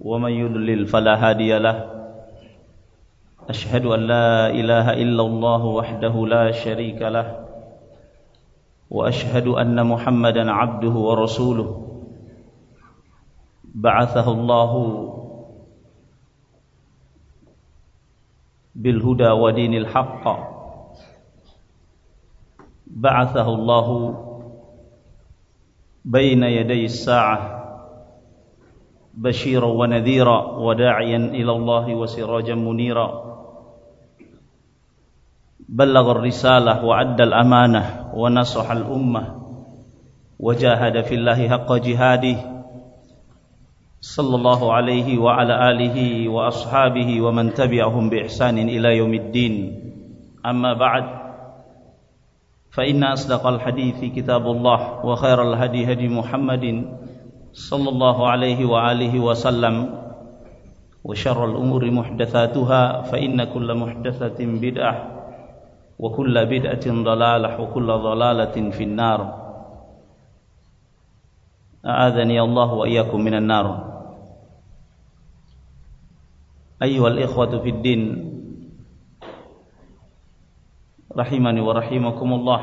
ومن يضلل فلا هادي له. أشهد أن لا إله إلا الله وحده لا شريك له. وأشهد أن محمدا عبده ورسوله. بعثه الله بالهدى ودين الحق. بعثه الله بين يدي الساعة. بشيرا ونذيرا وداعيا إلى الله وسراجا منيرا. بلغ الرسالة وعد الأمانة ونصح الأمة وجاهد في الله حق جهاده صلى الله عليه وعلى آله وأصحابه ومن تبعهم بإحسان إلى يوم الدين. أما بعد فإن أصدق الحديث كتاب الله وخير الهدي هدي محمد صلى الله عليه وآله وسلم وشر الأمور محدثاتها فإن كل محدثة بدعة وكل بدعة ضلالة وكل ضلالة في النار. أعاذني الله وإياكم من النار. أيها الإخوة في الدين رحمني ورحمكم الله.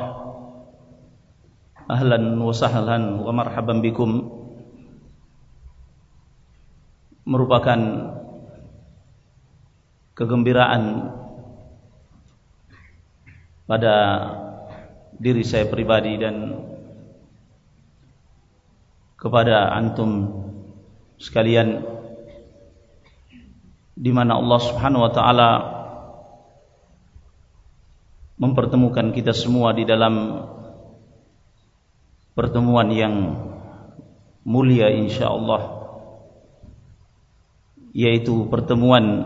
أهلا وسهلا ومرحبا بكم. Merupakan kegembiraan pada diri saya pribadi dan kepada antum sekalian di mana Allah Subhanahu wa taala mempertemukan kita semua di dalam pertemuan yang mulia insyaallah yaitu pertemuan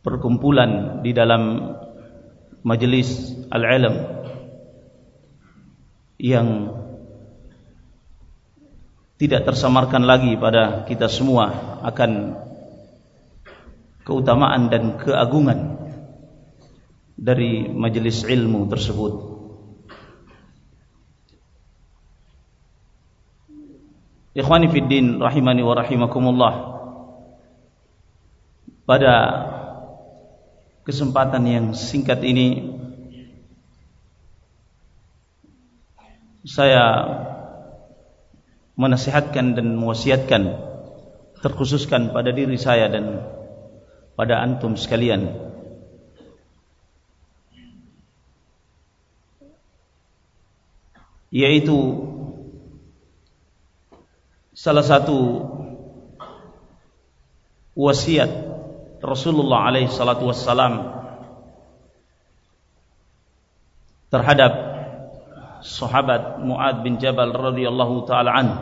perkumpulan di dalam majelis al-ilm yang tidak tersamarkan lagi pada kita semua akan keutamaan dan keagungan dari majelis ilmu tersebut Ikhwani fid din rahimani wa rahimakumullah. Pada kesempatan yang singkat ini saya menasihatkan dan mewasiatkan terkhususkan pada diri saya dan pada antum sekalian yaitu salah satu wasiat Rasulullah alaihi salatu wassalam terhadap sahabat Muad bin Jabal radhiyallahu taala anhu.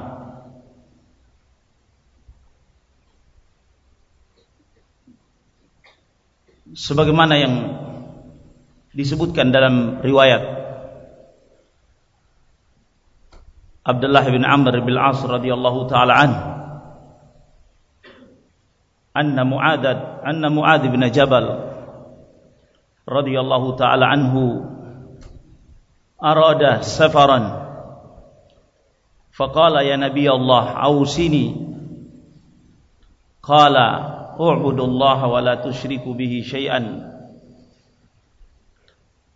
Sebagaimana yang disebutkan dalam riwayat Abdullah bin Amr bin As radhiyallahu taala an. Anna Mu'ad anna Mu'ad bin Jabal radhiyallahu taala anhu arada safaran. Faqala ya Nabi Allah ausini qala u'budu Allah wa la tusyriku bihi syai'an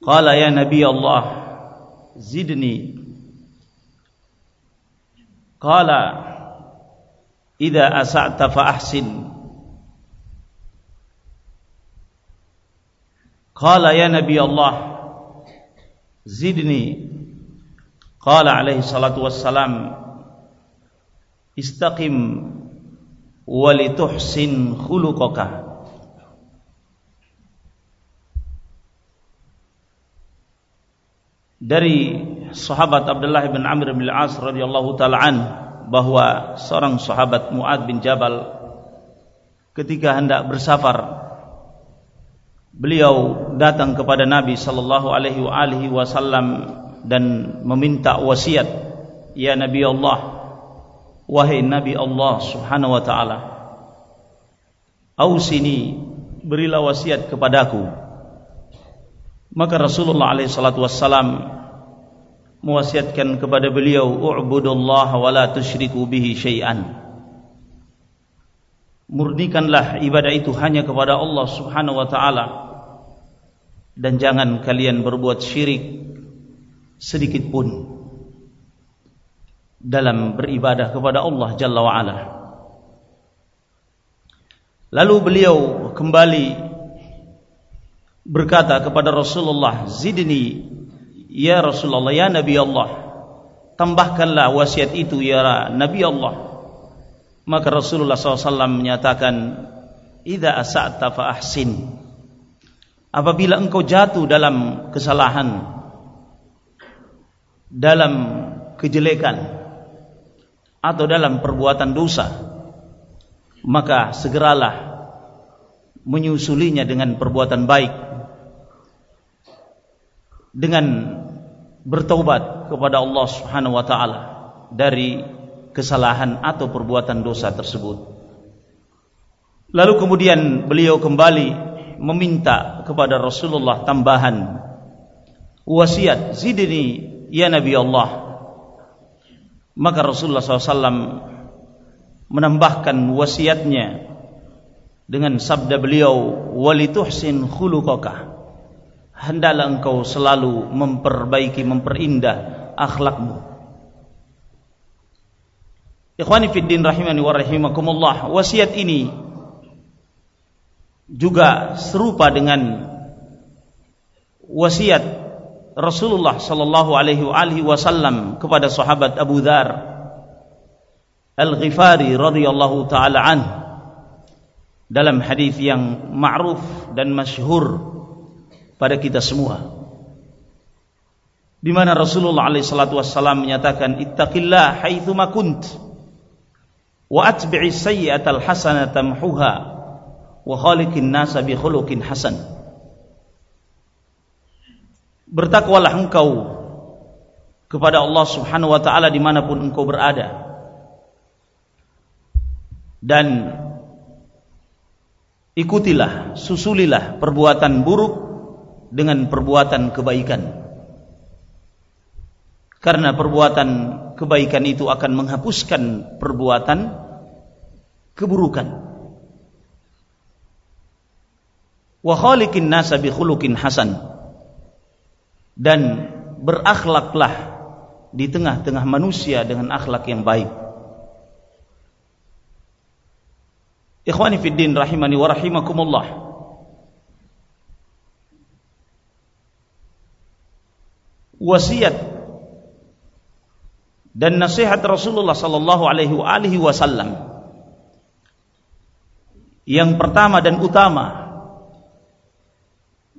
qala ya Nabi Allah zidni Qala ida asa'ta fa ahsin Qala ya Nabi Allah Zidni. Qala alaihi salatu wassalam Istaqim Walituhsin khuluqaka. Dari sahabat Abdullah bin Amr bin Al-As radhiyallahu taala an bahwa seorang sahabat Muad bin Jabal ketika hendak bersafar beliau datang kepada Nabi sallallahu alaihi wasallam dan meminta wasiat ya Nabi Allah wahai Nabi Allah Subhanahu wa taala ausini berilah wasiat kepadaku maka Rasulullah alaihi salatu wasallam mewasiatkan kepada beliau u'budullah wa la tusyriku bihi syai'an murnikanlah ibadah itu hanya kepada Allah Subhanahu wa taala dan jangan kalian berbuat syirik sedikit pun dalam beribadah kepada Allah Jalla wa ala. Lalu beliau kembali berkata kepada Rasulullah, "Zidni Ya Rasulullah, ya Nabi Allah, tambahkanlah wasiat itu ya Nabi Allah. Maka Rasulullah SAW menyatakan, Ida asa'ta fa ahsin. Apabila engkau jatuh dalam kesalahan, dalam kejelekan, atau dalam perbuatan dosa, maka segeralah menyusulinya dengan perbuatan baik dengan bertaubat kepada Allah Subhanahu wa taala dari kesalahan atau perbuatan dosa tersebut. Lalu kemudian beliau kembali meminta kepada Rasulullah tambahan wasiat zidni ya Nabi Allah. Maka Rasulullah SAW menambahkan wasiatnya dengan sabda beliau walituhsin khuluqaka hendaklah engkau selalu memperbaiki memperindah akhlakmu. Ikhwani fiddin rahimani wa rahimakumullah wasiat ini juga serupa dengan wasiat Rasulullah sallallahu alaihi wasallam kepada sahabat Abu Dzar Al-Ghifari radhiyallahu taala an dalam hadis yang ma'ruf dan masyhur pada kita semua. Di mana Rasulullah alaihi salatu wassalam menyatakan ittaqillah haitsu ma kunt wa atbi'i sayyi'atal hasanata tamhuha wa khaliqin nasa bi khuluqin hasan. Bertakwalah engkau kepada Allah Subhanahu wa taala dimanapun engkau berada. Dan ikutilah, susulilah perbuatan buruk dengan perbuatan kebaikan. Karena perbuatan kebaikan itu akan menghapuskan perbuatan keburukan. Wa khaliqin nasa bi khuluqin hasan. Dan berakhlaklah di tengah-tengah manusia dengan akhlak yang baik. Ikhwani fid din rahimani wa rahimakumullah. Wasiat dan nasihat Rasulullah sallallahu alaihi wasallam. Yang pertama dan utama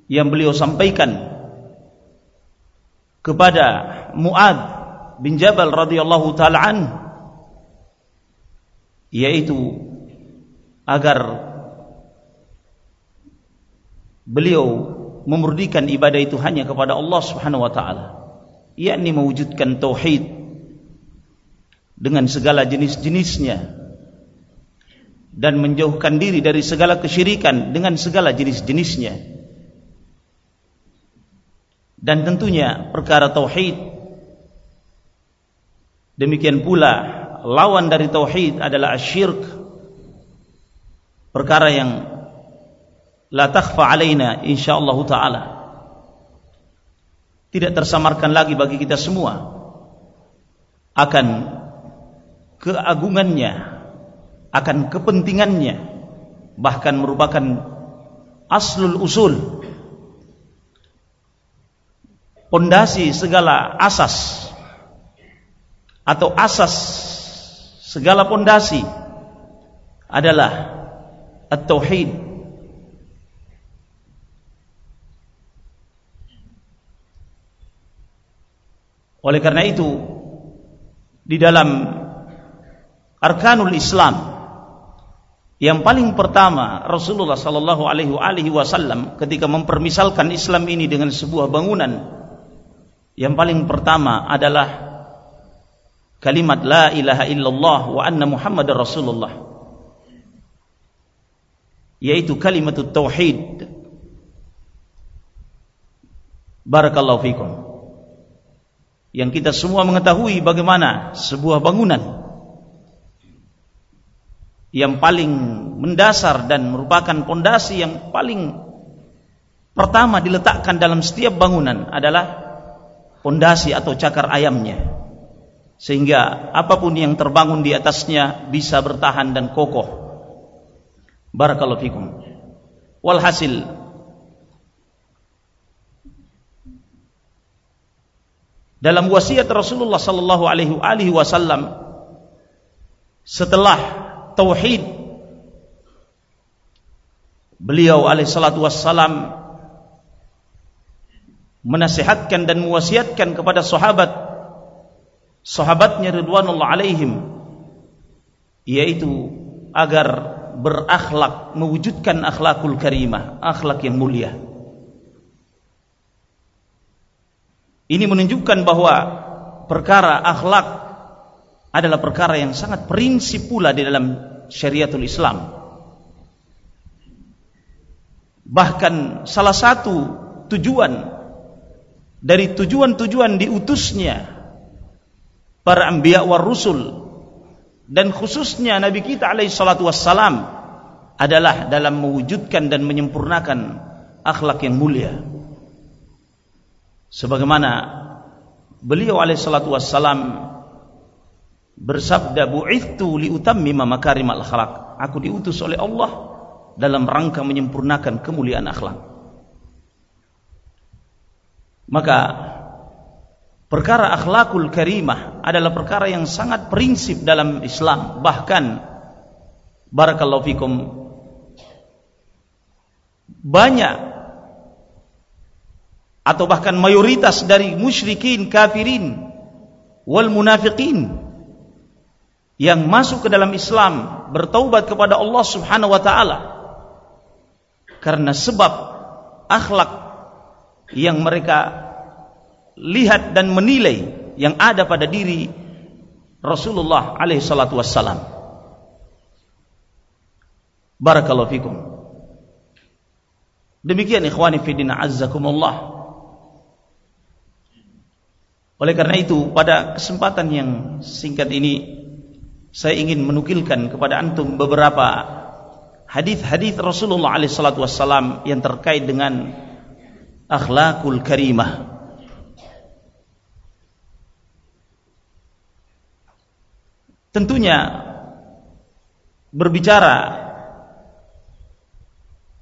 yang beliau sampaikan kepada Muad bin Jabal radhiyallahu taala an yaitu agar beliau memurdikan ibadah itu hanya kepada Allah Subhanahu wa taala. Yakni mewujudkan tauhid dengan segala jenis-jenisnya dan menjauhkan diri dari segala kesyirikan dengan segala jenis-jenisnya. Dan tentunya perkara tauhid demikian pula lawan dari tauhid adalah asyirk perkara yang la takhfa alaina insyaallah taala. Tidak tersamarkan lagi bagi kita semua akan keagungannya akan kepentingannya bahkan merupakan aslul usul pondasi segala asas atau asas segala pondasi adalah at-tauhid Oleh karena itu di dalam arkanul Islam. Yang paling pertama Rasulullah sallallahu alaihi wasallam ketika mempermisalkan Islam ini dengan sebuah bangunan yang paling pertama adalah kalimat la ilaha illallah wa anna muhammadar rasulullah yaitu kalimat tauhid barakallahu fikum yang kita semua mengetahui bagaimana sebuah bangunan yang paling mendasar dan merupakan pondasi yang paling pertama diletakkan dalam setiap bangunan adalah pondasi atau cakar ayamnya. Sehingga apapun yang terbangun di atasnya bisa bertahan dan kokoh. Barakallahu fikum. Walhasil dalam wasiat Rasulullah sallallahu alaihi wasallam setelah tauhid beliau alaihi salatu wassalam menasihatkan dan mewasiatkan kepada sahabat sahabatnya ridwanullah alaihim yaitu agar berakhlak mewujudkan akhlakul karimah akhlak yang mulia ini menunjukkan bahwa perkara akhlak adalah perkara yang sangat prinsip pula di dalam syariatul Islam. Bahkan salah satu tujuan dari tujuan-tujuan diutusnya para anbiya war rusul dan khususnya Nabi kita alaihi salatu wassalam adalah dalam mewujudkan dan menyempurnakan akhlak yang mulia. Sebagaimana beliau alaihi salatu wassalam bersabda bu'ithu liutammima makarimal akhlak. Aku diutus oleh Allah dalam rangka menyempurnakan kemuliaan akhlak. Maka perkara akhlakul karimah adalah perkara yang sangat prinsip dalam Islam. Bahkan barakallahu fikum banyak atau bahkan mayoritas dari musyrikin kafirin wal munafiqin yang masuk ke dalam Islam bertaubat kepada Allah Subhanahu wa taala karena sebab akhlak yang mereka lihat dan menilai yang ada pada diri Rasulullah alaihi salatu wassalam. Barakallahu fikum. Demikian ikhwani fi din azzakumullah. Oleh karena itu pada kesempatan yang singkat ini saya ingin menukilkan kepada antum beberapa hadis-hadis Rasulullah SAW yang terkait dengan akhlakul karimah. Tentunya berbicara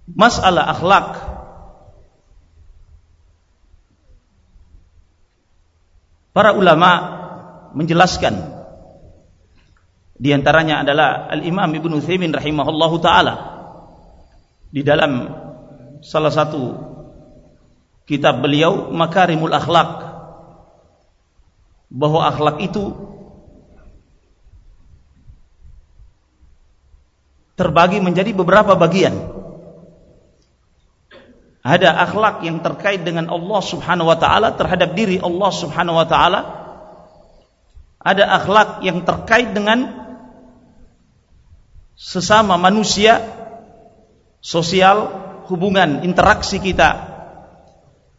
masalah akhlak para ulama menjelaskan di antaranya adalah Al-Imam Ibnu Utsaimin rahimahullahu taala di dalam salah satu kitab beliau Makarimul Akhlak bahwa akhlak itu terbagi menjadi beberapa bagian. Ada akhlak yang terkait dengan Allah Subhanahu wa taala terhadap diri Allah Subhanahu wa taala. Ada akhlak yang terkait dengan sesama manusia, sosial, hubungan, interaksi kita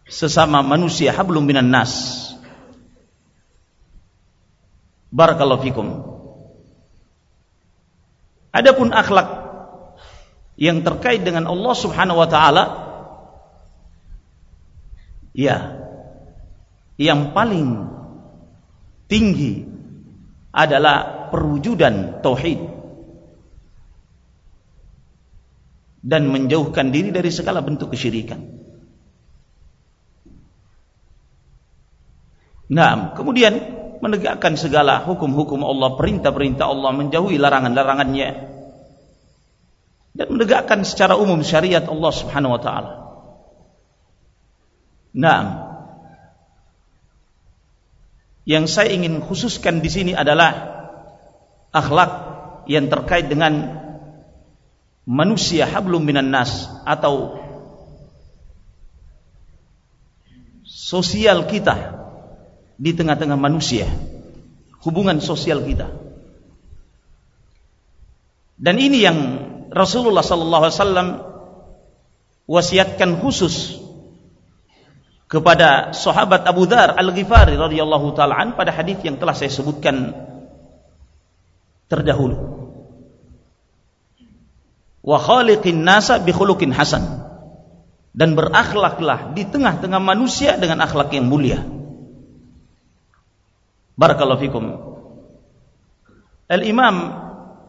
sesama manusia hablum minan nas. Barakallahu fikum. Adapun akhlak yang terkait dengan Allah Subhanahu wa taala ya yang paling tinggi adalah perwujudan tauhid dan menjauhkan diri dari segala bentuk kesyirikan. Nah, kemudian menegakkan segala hukum-hukum Allah, perintah-perintah Allah, menjauhi larangan-larangannya dan menegakkan secara umum syariat Allah Subhanahu wa taala. Nah, yang saya ingin khususkan di sini adalah akhlak yang terkait dengan manusia hablum minan nas atau sosial kita di tengah-tengah manusia hubungan sosial kita. Dan ini yang Rasulullah sallallahu alaihi wasallam wasiatkan khusus kepada sahabat Abu Dhar Al-Ghifari radhiyallahu taala pada hadis yang telah saya sebutkan terdahulu. Wa khaliqin nasa bi khuluqin hasan. Dan berakhlaklah di tengah-tengah manusia dengan akhlak yang mulia. Barakallahu fikum. Al-Imam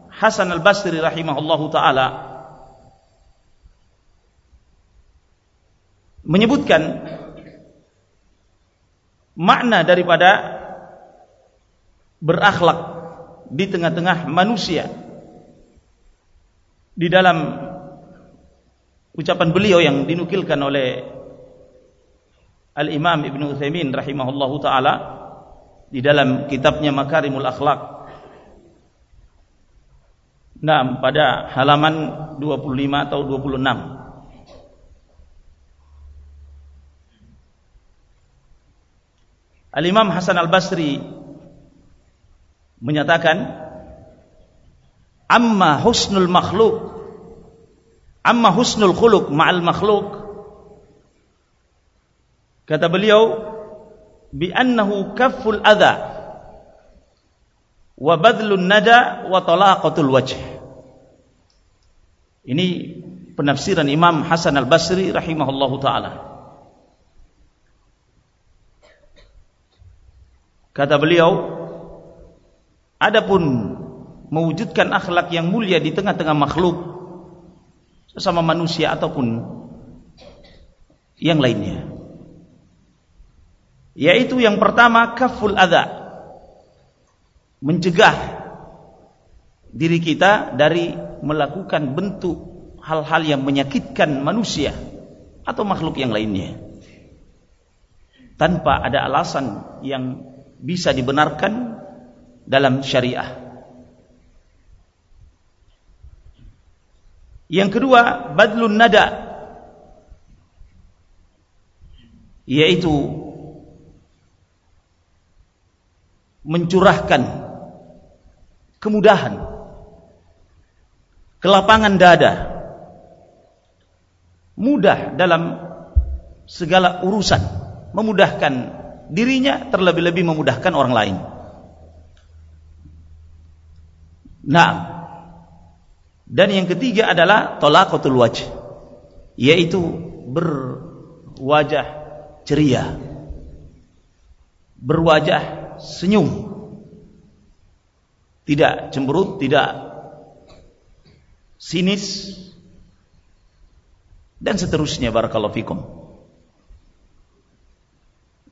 Hasan Al-Basri rahimahullahu taala menyebutkan makna daripada berakhlak di tengah-tengah manusia. Di dalam ucapan beliau yang dinukilkan oleh Al-Imam Ibn Uthaymin rahimahullahu taala di dalam kitabnya Makarimul Akhlak. Nah, pada halaman 25 atau 26 Al-Imam Hasan Al-Basri menyatakan amma husnul makhluk amma husnul khuluq ma'al makhluk kata beliau bi annahu kafful adha wa badlun nada wa talaqatul wajh. Ini penafsiran Imam Hasan Al-Basri rahimahullahu taala Kata beliau, adapun mewujudkan akhlak yang mulia di tengah-tengah makhluk sesama manusia ataupun yang lainnya. Yaitu yang pertama kaful adha. Mencegah diri kita dari melakukan bentuk hal-hal yang menyakitkan manusia atau makhluk yang lainnya. Tanpa ada alasan yang bisa dibenarkan dalam syariah. Yang kedua, badlun nada yaitu mencurahkan kemudahan kelapangan dada mudah dalam segala urusan memudahkan dirinya terlebih-lebih memudahkan orang lain. Nah, dan yang ketiga adalah tolakatul wajh, yaitu berwajah ceria, berwajah senyum, tidak cemberut, tidak sinis, dan seterusnya barakallahu fikum.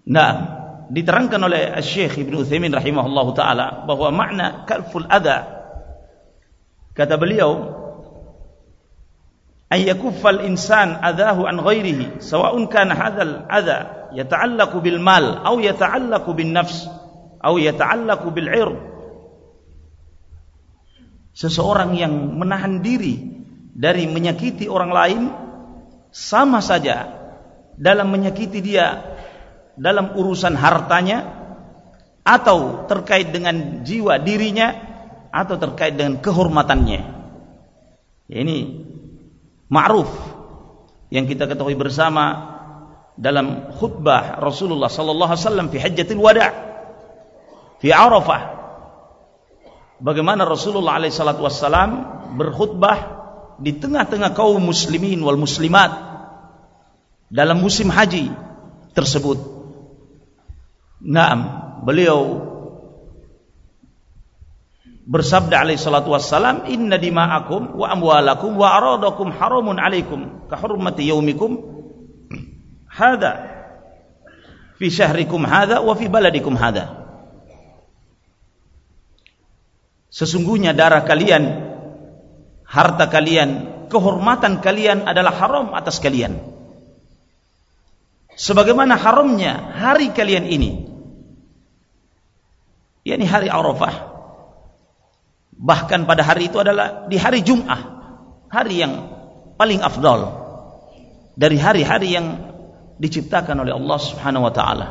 Nah, diterangkan oleh Syekh Ibnu Utsaimin rahimahullahu taala bahwa makna kalful adha kata beliau ay yakuffal insan adahu an ghairihi sawa'un kana hadzal adha yata'allaqu bil mal aw yata'allaqu bin nafs aw yata'allaqu bil 'ird seseorang yang menahan diri dari menyakiti orang lain sama saja dalam menyakiti dia dalam urusan hartanya atau terkait dengan jiwa dirinya atau terkait dengan kehormatannya. Ya, ini ma'ruf yang kita ketahui bersama dalam khutbah Rasulullah sallallahu alaihi wasallam fi hajjatil wada' fi Arafah. Bagaimana Rasulullah alaihi salatu wasallam berkhutbah di tengah-tengah kaum muslimin wal muslimat dalam musim haji tersebut Naam, beliau bersabda alaihi salatu wassalam, "Inna dima'akum wa amwalakum wa aradakum haramun alaikum ka hurmati yaumikum hadha fi syahrikum hadha wa fi baladikum hadha." Sesungguhnya darah kalian, harta kalian, kehormatan kalian adalah haram atas kalian. Sebagaimana haramnya hari kalian ini yakni hari Arafah Bahkan pada hari itu adalah di hari Jum'ah, hari yang paling afdal dari hari-hari yang diciptakan oleh Allah Subhanahu wa taala.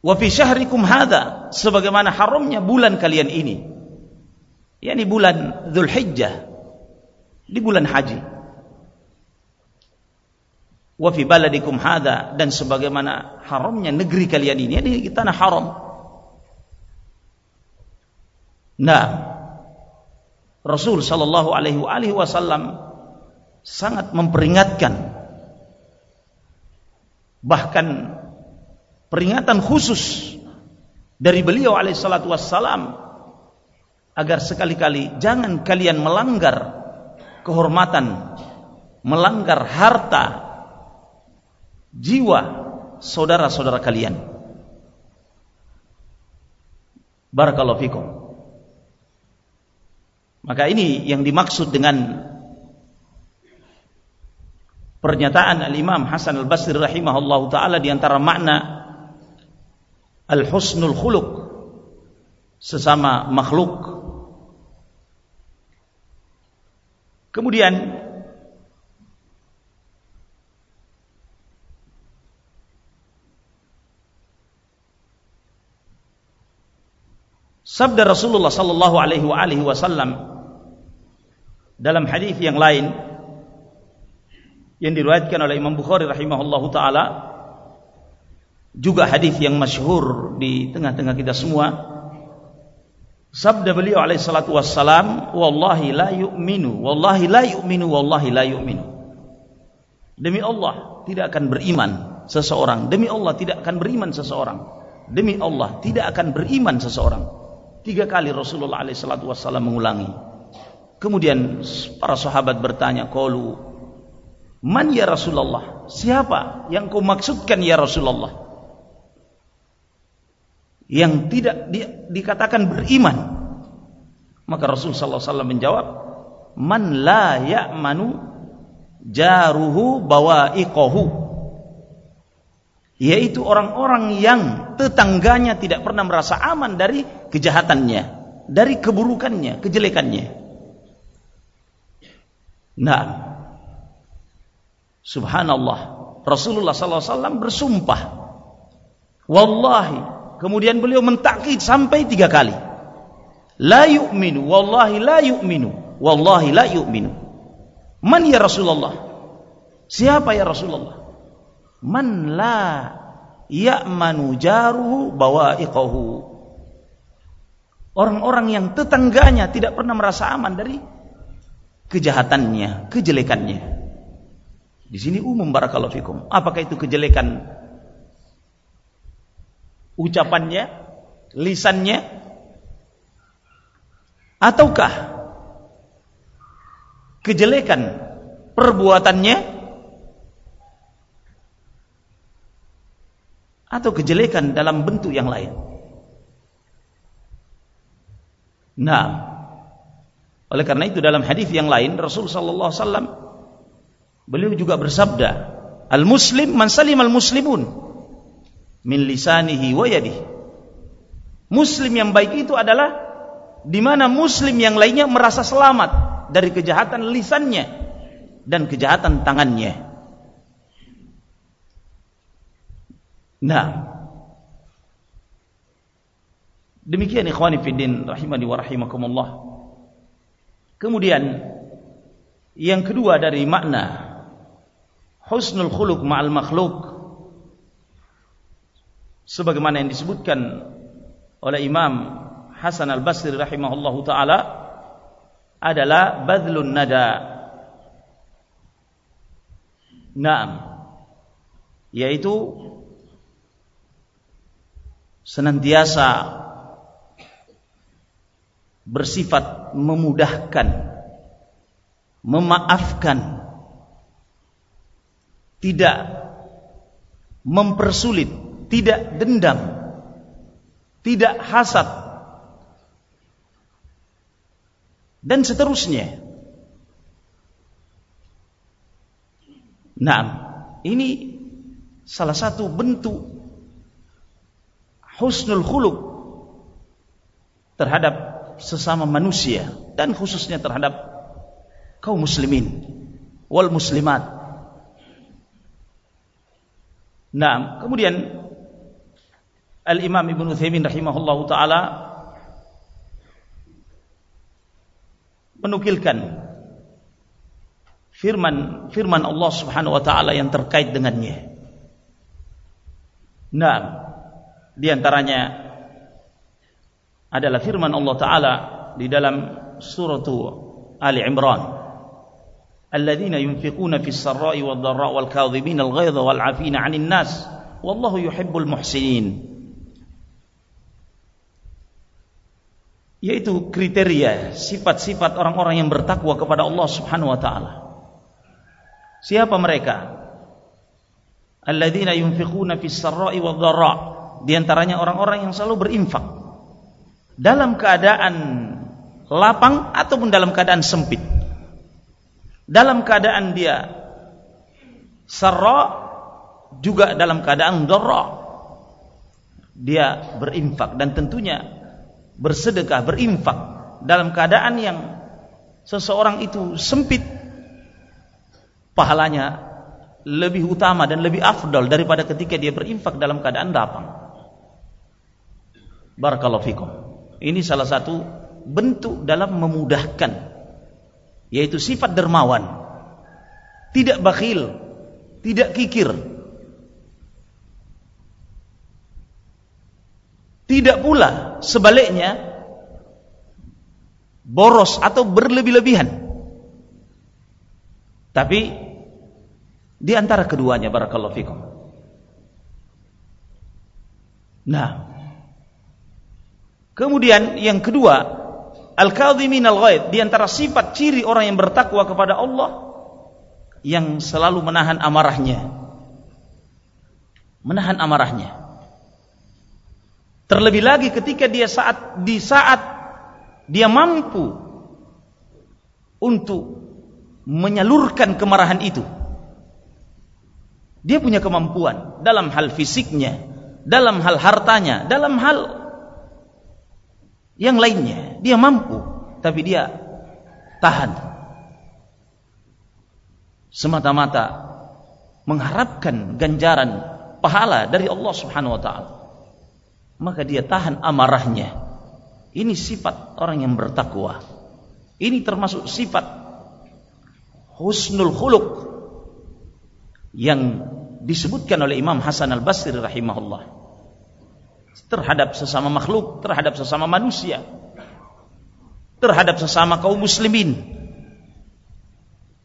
Wa fi syahrikum hadza sebagaimana haramnya bulan kalian ini. yakni bulan Dzulhijjah di bulan haji. Wa fi baladikum hadza dan sebagaimana haramnya negeri kalian ini di tanah haram. Nah, Rasul sallallahu alaihi wasallam sangat memperingatkan bahkan peringatan khusus dari beliau alaihissalatu wassalam agar sekali-kali jangan kalian melanggar kehormatan melanggar harta jiwa saudara-saudara kalian. Barakallahu fikum. Maka ini yang dimaksud dengan pernyataan al-Imam Hasan al-Basri rahimahullahu taala di antara makna al-husnul khuluq sesama makhluk. Kemudian sabda Rasulullah sallallahu alaihi wasallam dalam hadis yang lain yang diriwayatkan oleh Imam Bukhari rahimahullahu taala juga hadis yang masyhur di tengah-tengah kita semua. Sabda beliau alaihi salatu wassalam wallahi la yu'minu wallahi la yu'minu wallahi la yu'minu. Demi Allah tidak akan beriman seseorang. Demi Allah tidak akan beriman seseorang. Demi Allah tidak akan beriman seseorang tiga kali Rasulullah wassalam mengulangi kemudian para sahabat bertanya qalu Man ya Rasulullah? Siapa yang kau maksudkan ya Rasulullah? Yang tidak di, dikatakan beriman. Maka Rasul wasallam menjawab, "Man la ya'manu jaruhu bawa'iqahu." Yaitu orang-orang yang tetangganya tidak pernah merasa aman dari kejahatannya, dari keburukannya, kejelekannya. Nah, Subhanallah. Rasulullah SAW bersumpah. Wallahi. Kemudian beliau mentakkid sampai tiga kali. La yu'minu. Wallahi la yu'minu. Wallahi la yu'minu. Man ya Rasulullah? Siapa ya Rasulullah? Man la ya'manu jaruhu bawa'iqahu. Orang-orang yang tetangganya tidak pernah merasa aman dari kejahatannya, kejelekannya. Di sini umum barakallahu fikum. Apakah itu kejelekan ucapannya, lisannya, ataukah kejelekan perbuatannya atau kejelekan dalam bentuk yang lain. Nah, oleh karena itu dalam hadis yang lain Rasul sallallahu alaihi wasallam Beliau juga bersabda, "Al-muslim man salim al-muslimun min lisanihi wa yadihi." Muslim yang baik itu adalah di mana muslim yang lainnya merasa selamat dari kejahatan lisannya dan kejahatan tangannya. Nah, demikian ikhwani fiddin rahimani wa rahimakumullah. Kemudian yang kedua dari makna husnul khuluq ma'al makhluk sebagaimana yang disebutkan oleh Imam Hasan Al-Basri rahimahullahu taala adalah badlun nada Naam yaitu senantiasa bersifat memudahkan memaafkan tidak mempersulit, tidak dendam, tidak hasad, dan seterusnya. Nah, ini salah satu bentuk husnul khuluq terhadap sesama manusia dan khususnya terhadap kaum muslimin wal muslimat. Nah, kemudian Al-Imam Ibnu Utsaimin rahimahullahu taala menukilkan firman firman Allah Subhanahu wa taala yang terkait dengannya. Nah, di antaranya adalah firman Allah taala di dalam surah Ali Imran. Wad dharra'i wal kadhibina al ghaidha wal 'afina 'anil nas wallahu yuhibbul muhsinin. Yaitu kriteria sifat-sifat orang-orang yang bertakwa kepada Allah Subhanahu wa taala. Siapa mereka? Alladzina yunfiquna fis sarra'i wad dharra'. Di antaranya orang-orang yang selalu berinfak dalam keadaan lapang ataupun dalam keadaan sempit. Dalam keadaan dia sarra juga dalam keadaan dharra. Dia berinfak dan tentunya bersedekah, berinfak dalam keadaan yang seseorang itu sempit pahalanya lebih utama dan lebih afdal daripada ketika dia berinfak dalam keadaan lapang. Barakallahu fikum. Ini salah satu bentuk dalam memudahkan yaitu sifat dermawan. Tidak bakhil, tidak kikir. Tidak pula sebaliknya boros atau berlebih-lebihan. Tapi di antara keduanya barakallahu fikum. Nah, Kemudian yang kedua, al-kadhimin al-ghaid, di antara sifat ciri orang yang bertakwa kepada Allah yang selalu menahan amarahnya. Menahan amarahnya. Terlebih lagi ketika dia saat di saat dia mampu untuk menyalurkan kemarahan itu. Dia punya kemampuan dalam hal fisiknya, dalam hal hartanya, dalam hal yang lainnya dia mampu tapi dia tahan. Semata-mata mengharapkan ganjaran pahala dari Allah Subhanahu wa taala. Maka dia tahan amarahnya. Ini sifat orang yang bertakwa. Ini termasuk sifat husnul khuluq yang disebutkan oleh Imam Hasan Al-Basri rahimahullah terhadap sesama makhluk, terhadap sesama manusia, terhadap sesama kaum muslimin.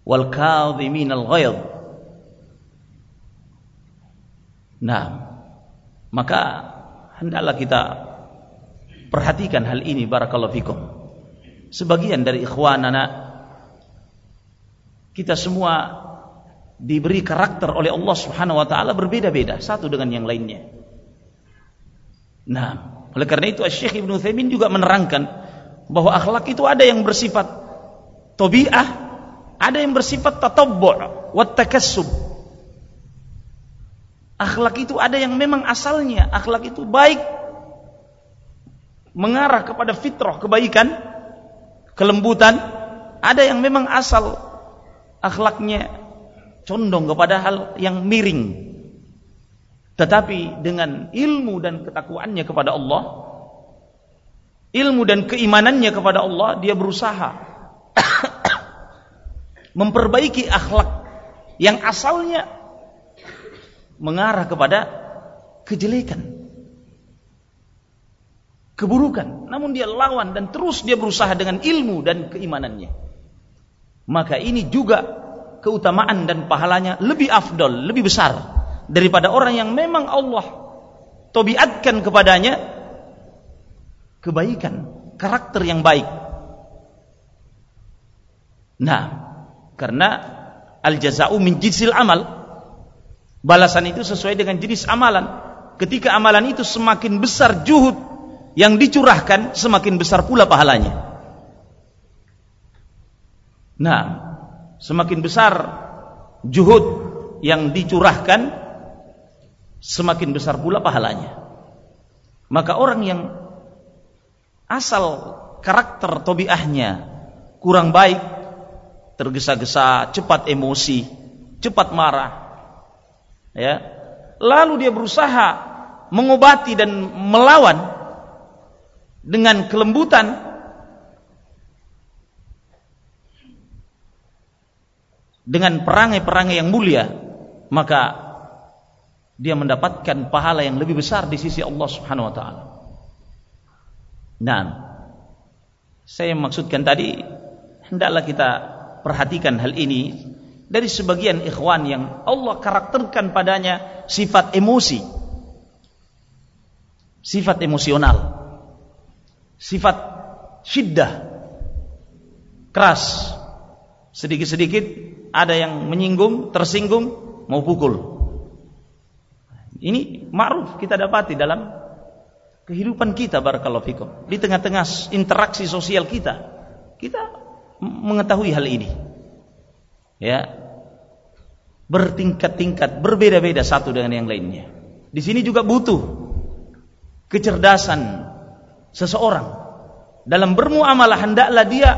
Wal kadhimin al ghaidh. Nah, maka hendaklah kita perhatikan hal ini barakallahu fikum. Sebagian dari ikhwanana kita semua diberi karakter oleh Allah Subhanahu wa taala berbeda-beda satu dengan yang lainnya. Nah, oleh karena itu Syekh Ibnu Utsaimin juga menerangkan bahwa akhlak itu ada yang bersifat tabiah, ada yang bersifat tatabbu' wa takassub. Akhlak itu ada yang memang asalnya. Akhlak itu baik. Mengarah kepada fitrah kebaikan, kelembutan, ada yang memang asal akhlaknya condong kepada hal yang miring, tetapi dengan ilmu dan ketakwaannya kepada Allah, ilmu dan keimanannya kepada Allah, dia berusaha memperbaiki akhlak yang asalnya mengarah kepada kejelekan, keburukan. Namun dia lawan dan terus dia berusaha dengan ilmu dan keimanannya. Maka ini juga keutamaan dan pahalanya lebih afdol, lebih besar daripada orang yang memang Allah tobiatkan kepadanya kebaikan, karakter yang baik. Nah, karena al jazau min jinsil amal. Balasan itu sesuai dengan jenis amalan. Ketika amalan itu semakin besar juhud yang dicurahkan, semakin besar pula pahalanya. Nah, semakin besar juhud yang dicurahkan, semakin besar pula pahalanya. Maka orang yang asal karakter tobiahnya kurang baik, tergesa-gesa, cepat emosi, cepat marah, ya, lalu dia berusaha mengobati dan melawan dengan kelembutan dengan perangai-perangai yang mulia maka dia mendapatkan pahala yang lebih besar di sisi Allah Subhanahu wa taala. Nah, saya maksudkan tadi hendaklah kita perhatikan hal ini dari sebagian ikhwan yang Allah karakterkan padanya sifat emosi. Sifat emosional. Sifat syiddah. Keras. Sedikit-sedikit ada yang menyinggung tersinggung mau pukul ini ma'ruf kita dapati dalam kehidupan kita barakallahu fikum. Di tengah-tengah interaksi sosial kita kita mengetahui hal ini. Ya. Bertingkat-tingkat berbeda-beda satu dengan yang lainnya. Di sini juga butuh kecerdasan seseorang. Dalam bermuamalah hendaklah dia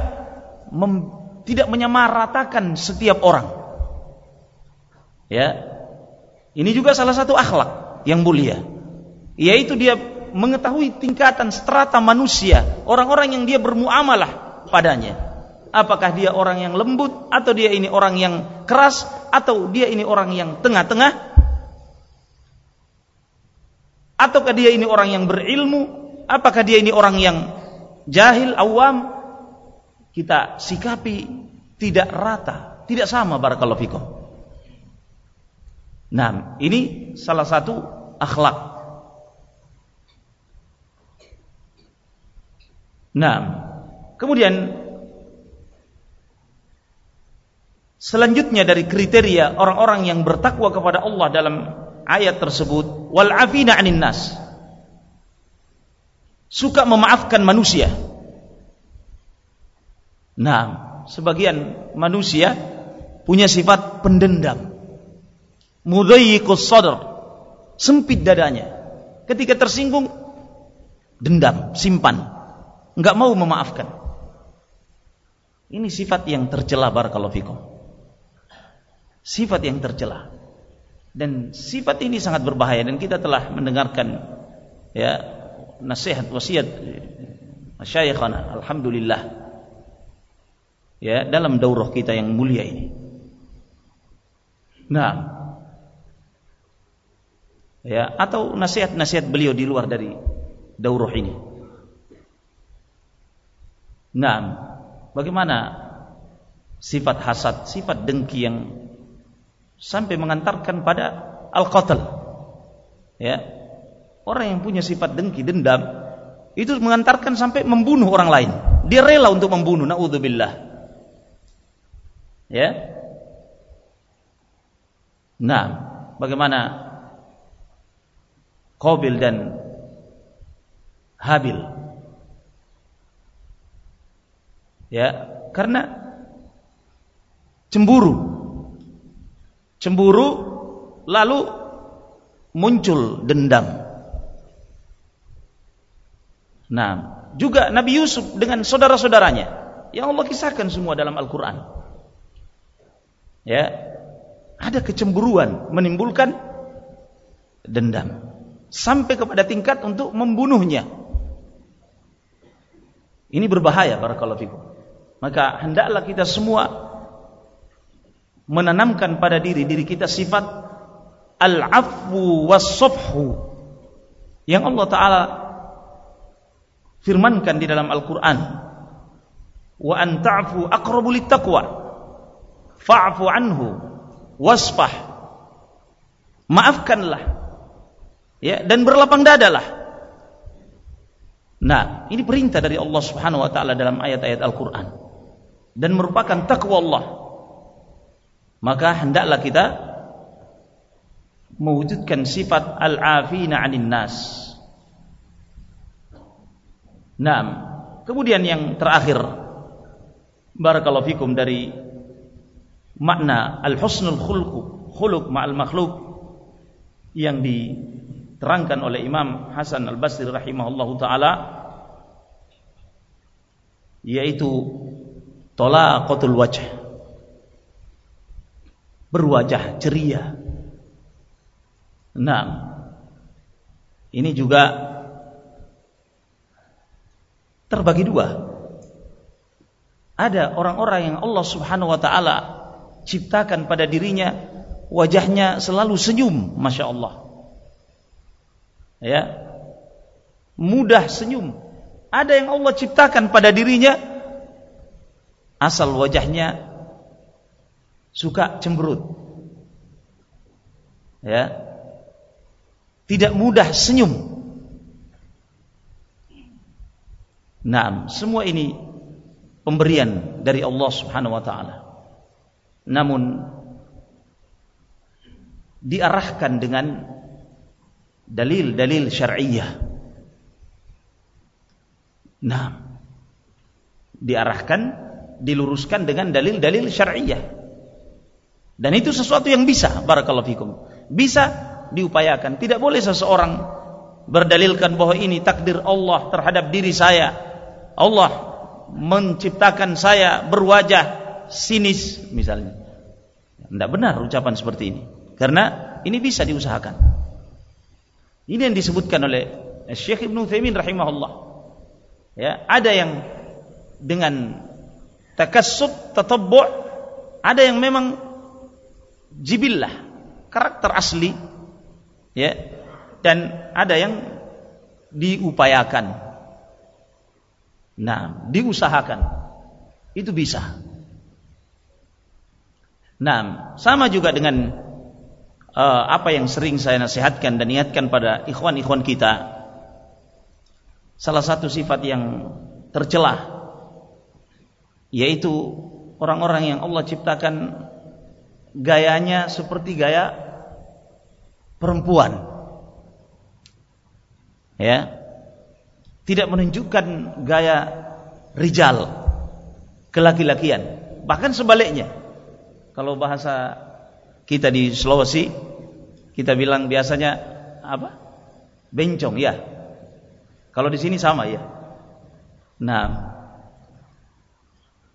tidak menyamaratakan setiap orang. Ya. Ini juga salah satu akhlak yang mulia. Yaitu dia mengetahui tingkatan strata manusia, orang-orang yang dia bermuamalah padanya. Apakah dia orang yang lembut atau dia ini orang yang keras atau dia ini orang yang tengah-tengah? Ataukah dia ini orang yang berilmu apakah dia ini orang yang jahil, awam? Kita sikapi tidak rata, tidak sama barakallahu fikum. Nah, ini salah satu akhlak. Nah, kemudian selanjutnya dari kriteria orang-orang yang bertakwa kepada Allah dalam ayat tersebut wal afina 'anil nas suka memaafkan manusia. Nah, sebagian manusia punya sifat pendendam. Mudayyiqus sadr. Sempit dadanya. Ketika tersinggung dendam, simpan. Enggak mau memaafkan. Ini sifat yang tercela barakallahu fikum. Sifat yang tercela. Dan sifat ini sangat berbahaya dan kita telah mendengarkan ya nasihat wasiat masyayikhana alhamdulillah ya dalam daurah kita yang mulia ini nah ya atau nasihat-nasihat beliau di luar dari daurah ini nah bagaimana sifat hasad sifat dengki yang sampai mengantarkan pada al-qatl ya Orang yang punya sifat dengki, dendam, itu mengantarkan sampai membunuh orang lain. Dia rela untuk membunuh, naudzubillah. Ya. Nah, bagaimana Qabil dan Habil? Ya, karena cemburu. Cemburu lalu muncul dendam. Nah, juga Nabi Yusuf dengan saudara-saudaranya yang Allah kisahkan semua dalam Al-Qur'an. Ya. Ada kecemburuan menimbulkan dendam sampai kepada tingkat untuk membunuhnya. Ini berbahaya barakallahu fikum. Maka hendaklah kita semua menanamkan pada diri diri kita sifat al-afwu was-safhu yang Allah taala firmankan di dalam Al-Qur'an wa an ta'fu aqrabu littaqwa fa'fu anhu wasfah maafkanlah ya dan berlapang dadalah nah ini perintah dari Allah Subhanahu wa taala dalam ayat-ayat Al-Qur'an. Dan merupakan takwa Allah. Maka hendaklah kita mewujudkan sifat al-afina 'anil nas. Nah, kemudian yang terakhir. Barakallahu fikum dari makna al-husnul khuluq, khuluq ma'al makhluk yang diterangkan oleh Imam Hasan Al-Basri rahimahullahu taala yaitu talaqatul wajh. Berwajah ceria. Nah ini juga terbagi dua. Ada orang-orang yang Allah Subhanahu wa taala ciptakan pada dirinya wajahnya selalu senyum, masya Allah. Ya, mudah senyum. Ada yang Allah ciptakan pada dirinya asal wajahnya suka cemberut. Ya. Tidak mudah senyum. Nah, semua ini pemberian dari Allah Subhanahu wa taala. Namun diarahkan dengan dalil-dalil syar'iyyah. Nah, diarahkan, diluruskan dengan dalil-dalil syar'iyyah. Dan itu sesuatu yang bisa, barakallahu fikum. Bisa diupayakan. Tidak boleh seseorang berdalilkan bahwa ini takdir Allah terhadap diri saya. Allah menciptakan saya berwajah sinis misalnya. Tidak benar ucapan seperti ini. Karena ini bisa diusahakan. Ini yang disebutkan oleh Syekh Ibn Uthaymin rahimahullah. Ya, ada yang dengan takassub, tatabbu' ada yang memang jibillah, karakter asli ya. Dan ada yang diupayakan Nah, diusahakan. Itu bisa. Nah, sama juga dengan uh, apa yang sering saya nasihatkan dan ingatkan pada ikhwan-ikhwan kita. Salah satu sifat yang tercelah yaitu orang-orang yang Allah ciptakan gayanya seperti gaya perempuan. Ya, tidak menunjukkan gaya rijal kelaki-lakian bahkan sebaliknya kalau bahasa kita di Sulawesi kita bilang biasanya apa? Bencong ya kalau di sini sama ya nah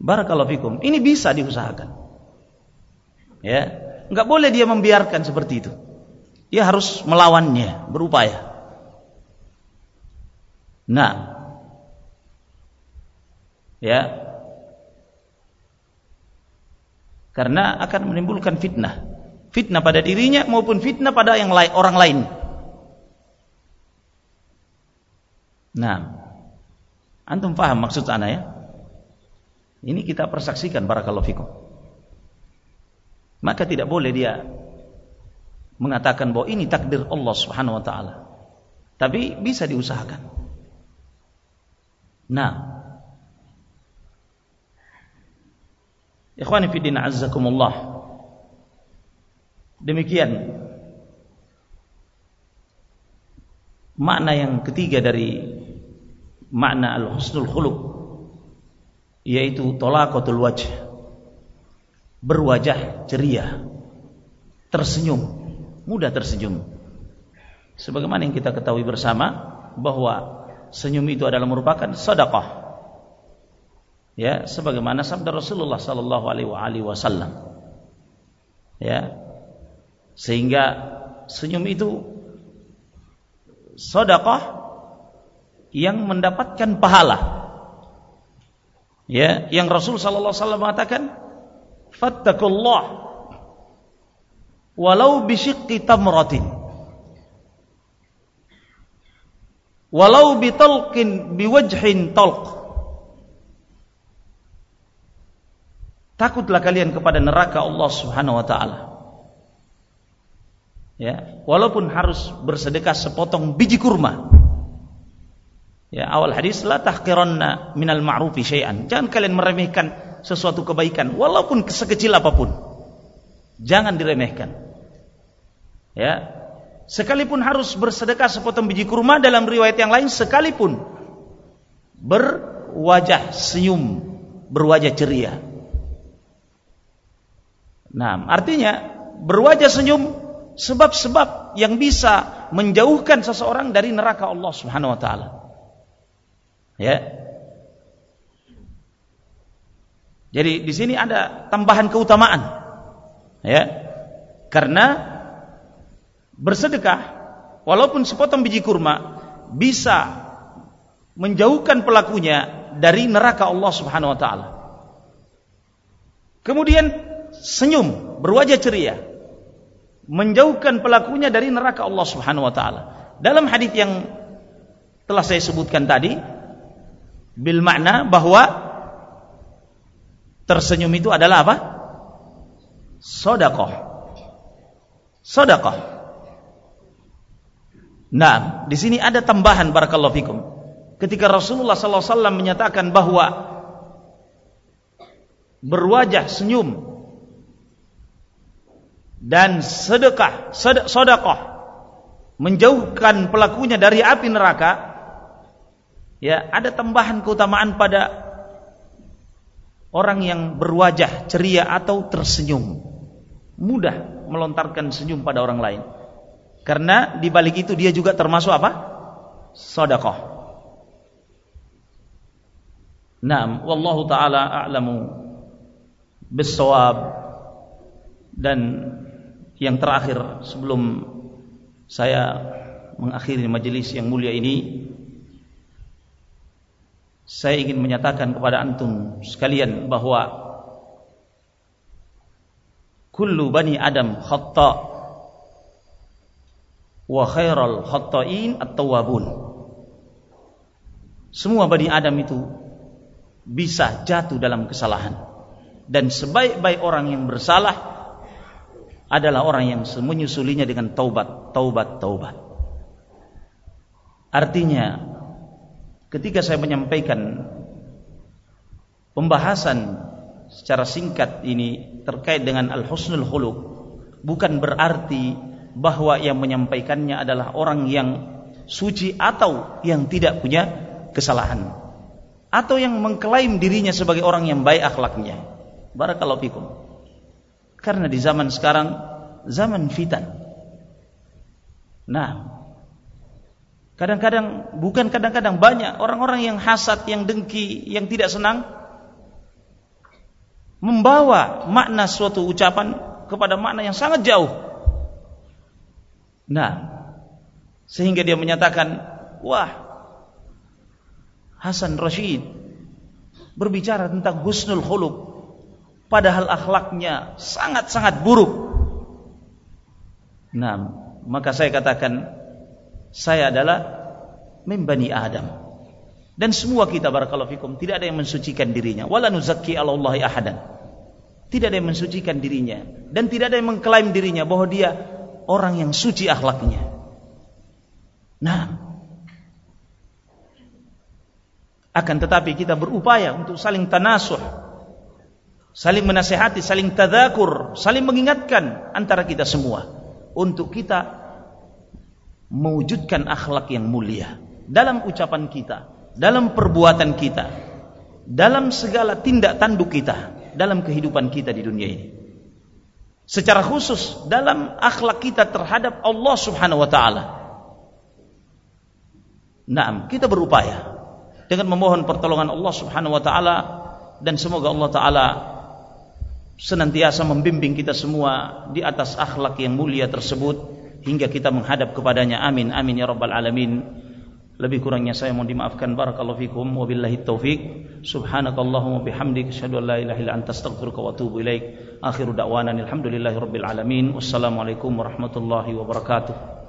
barakallahu fikum ini bisa diusahakan. Ya nggak boleh dia membiarkan seperti itu. Dia harus melawannya berupaya. Nah, ya, karena akan menimbulkan fitnah, fitnah pada dirinya maupun fitnah pada yang lain orang lain. Nah, antum paham maksud ana ya? Ini kita persaksikan barakallahu fikum. Maka tidak boleh dia mengatakan bahwa ini takdir Allah Subhanahu wa taala. Tapi bisa diusahakan. Nah. Ikhwani fi din azzakumullah. Demikian makna yang ketiga dari makna al-husnul khuluq yaitu talaqatul wajh berwajah ceria tersenyum mudah tersenyum sebagaimana yang kita ketahui bersama bahwa senyum itu adalah merupakan sedekah. Ya, sebagaimana sabda Rasulullah sallallahu alaihi wasallam. Ya. Sehingga senyum itu sedekah yang mendapatkan pahala. Ya, yang Rasul sallallahu alaihi wasallam mengatakan, "Fattakullah walau bisyiqqi tamratin." walau bitalqin biwajhin talq takutlah kalian kepada neraka Allah Subhanahu wa taala ya walaupun harus bersedekah sepotong biji kurma. Ya awal hadis la tahqiranna minal ma'rufi syai'an. Jangan kalian meremehkan sesuatu kebaikan walaupun sekecil apa pun. Jangan diremehkan. Ya sekalipun harus bersedekah sepotong biji kurma dalam riwayat yang lain sekalipun berwajah senyum, berwajah ceria. Nah, artinya berwajah senyum sebab-sebab yang bisa menjauhkan seseorang dari neraka Allah Subhanahu wa taala. Ya. Jadi di sini ada tambahan keutamaan. Ya. Karena bersedekah walaupun sepotong biji kurma bisa menjauhkan pelakunya dari neraka Allah Subhanahu wa taala. Kemudian senyum, berwajah ceria, menjauhkan pelakunya dari neraka Allah Subhanahu wa taala. Dalam hadis yang telah saya sebutkan tadi bil makna bahwa tersenyum itu adalah apa? Sedekah. Sedekah. Nah, di sini ada tambahan barakallahu fikum. Ketika Rasulullah sallallahu alaihi wasallam menyatakan bahwa berwajah senyum dan sedekah, sedekah menjauhkan pelakunya dari api neraka, ya ada tambahan keutamaan pada orang yang berwajah ceria atau tersenyum. Mudah melontarkan senyum pada orang lain. Karena di balik itu dia juga termasuk apa? Sedekah. Naam, wallahu taala a'lamu bissawab dan yang terakhir sebelum saya mengakhiri majelis yang mulia ini saya ingin menyatakan kepada antum sekalian bahwa kullu bani adam khata wa khairal khata'in at-tawwabun. Semua bani adam itu bisa jatuh dalam kesalahan. Dan sebaik-baik orang yang bersalah adalah orang yang menyusulinya dengan taubat, taubat, taubat. Artinya, ketika saya menyampaikan pembahasan secara singkat ini terkait dengan al-husnul khuluq, bukan berarti bahwa yang menyampaikannya adalah orang yang suci atau yang tidak punya kesalahan atau yang mengklaim dirinya sebagai orang yang baik akhlaknya. Barakallahu fikum. Karena di zaman sekarang zaman fitan. Nah, kadang-kadang bukan kadang-kadang banyak orang-orang yang hasad, yang dengki, yang tidak senang membawa makna suatu ucapan kepada makna yang sangat jauh. Nah, sehingga dia menyatakan, "Wah, Hasan Rashid berbicara tentang husnul khuluq padahal akhlaknya sangat-sangat buruk. Nah, maka saya katakan saya adalah membani Adam. Dan semua kita barakallahu fikum tidak ada yang mensucikan dirinya. Wala nuzakki Allahi ahadan. Tidak ada yang mensucikan dirinya dan tidak ada yang mengklaim dirinya bahwa dia orang yang suci akhlaknya. Nah, akan tetapi kita berupaya untuk saling tanasuh saling menasehati, saling tadakur, saling mengingatkan antara kita semua untuk kita mewujudkan akhlak yang mulia dalam ucapan kita, dalam perbuatan kita, dalam segala tindak tanduk kita, dalam kehidupan kita di dunia ini. Secara khusus dalam akhlak kita terhadap Allah Subhanahu wa taala. Naam, kita berupaya dengan memohon pertolongan Allah Subhanahu wa taala dan semoga Allah taala senantiasa membimbing kita semua di atas akhlak yang mulia tersebut hingga kita menghadap kepadanya. Amin amin ya rabbal alamin. Lebih kurangnya saya mohon dimaafkan. Barakallahu fikum wabillahi taufik subhanakallahumma bihamdik. Asyhadu an la ilaha illa anta astaghfiruka wa atubu ilaik. Akhiru da'wana alhamdulillahi rabbil alamin. Wassalamu alaikum warahmatullahi wabarakatuh